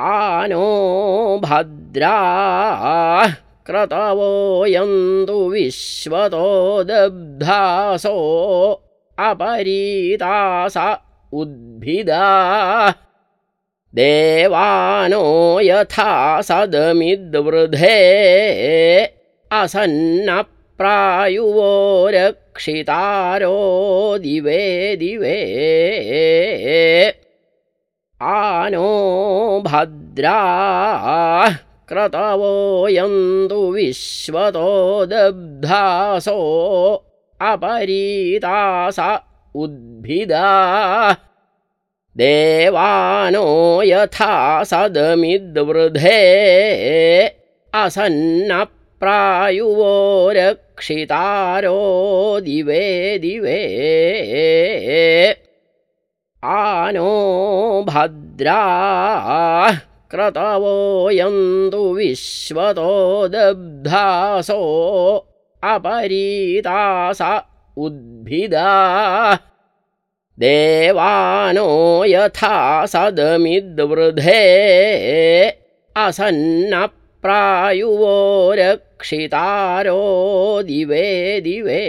आनो भद्राः क्रतवोऽयन्तु विश्वतो दब्धासो अपरीतास उद्भिदा। देवानो यथा सदमिद्वृधे असन्नप्रायुवो रक्षितारो दिवे दिवे आनो भद्राः क्रतवोऽयन्तु विश्वतो दब्धासो अपरीतास उद्भिदा। देवानो यथा सदमिद्वृधे असन्नप्रायुवो रक्षितारो दिवे दिवे। आनो भद्राः क्रतवोऽयन्तु विश्वतो दब्धासो अपरीतास उद्भिदा। देवानो यथा सदमिद्वृधे असन्नप्रायुवो रक्षितारो दिवे दिवे